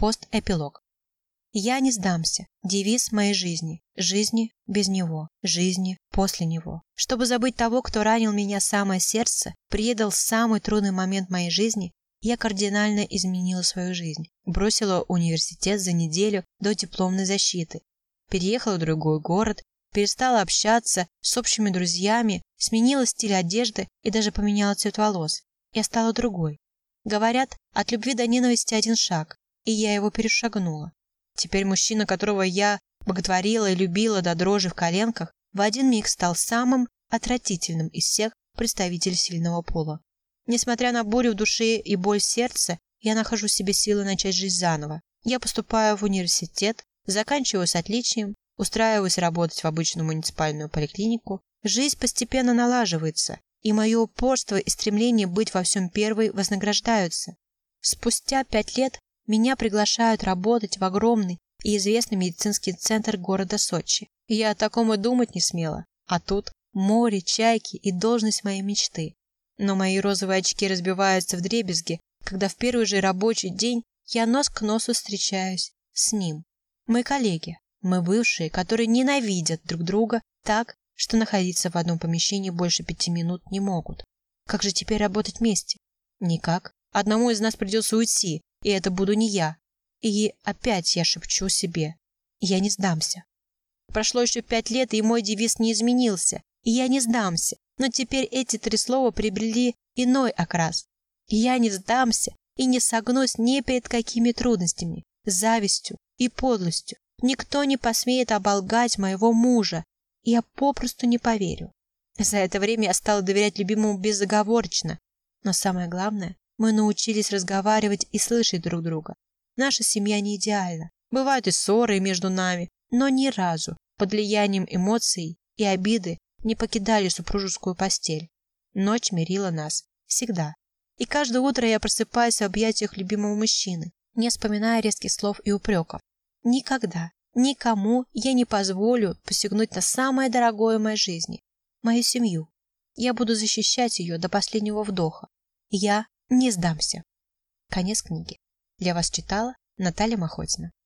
Пост-эпилог. Я не сдамся. Девиз моей жизни. Жизни без него. Жизни после него. Чтобы забыть того, кто ранил меня самое сердце, предал самый трудный момент моей жизни, я кардинально изменила свою жизнь. Бросила университет за неделю до дипломной защиты. Переехала в другой город, перестала общаться с общими друзьями, сменила стиль одежды и даже поменяла цвет волос. Я стала другой. Говорят, от любви до ненависти один шаг, и я его перешагнула. Теперь мужчина, которого я боготворила и любила до дрожи в коленках, в один миг стал самым отвратительным из всех представителей сильного пола. Несмотря на бурю в душе и боль в сердце, я нахожу себе силы начать жизнь заново. Я поступаю в университет, заканчиваю с отличием, устраиваюсь работать в обычную муниципальную поликлинику. Жизнь постепенно налаживается, и мое упорство и стремление быть во всем первой вознаграждаются. Спустя пять лет меня приглашают работать в огромный и известный медицинский центр города Сочи. Я о таком и думать не смела. А тут море, чайки и должность моей мечты. Но мои розовые очки разбиваются в дребезги, когда в первый же рабочий день я нос к носу встречаюсь с ним. Мы коллеги, мы бывшие, которые ненавидят друг друга так, что находиться в одном помещении больше пяти минут не могут. Как же теперь работать вместе? Никак. Одному из нас придется уйти, и это буду не я. И опять я шепчу себе. Я не сдамся. Прошло еще пять лет, и мой девиз не изменился. И я не сдамся. Но теперь эти три слова приобрели иной окрас. Я не сдамся и не согнусь ни перед какими трудностями, завистью и подлостью. Никто не посмеет оболгать моего мужа, я попросту не поверю. За это время я стала доверять любимому безоговорочно. Но самое главное, мы научились разговаривать и слышать друг друга. Наша семья не идеальна. Бывают и ссоры между нами, но ни разу под влиянием эмоций и обиды не покидали супружескую постель. Ночь мирила нас. Всегда. И каждое утро я просыпаюсь в объятиях любимого мужчины, не вспоминая резких слов и упреков. Никогда, никому я не позволю посягнуть на самое дорогое в моей жизни – мою семью. Я буду защищать ее до последнего вдоха. Я не сдамся. Конец книги. Для вас читала Наталья Махотина.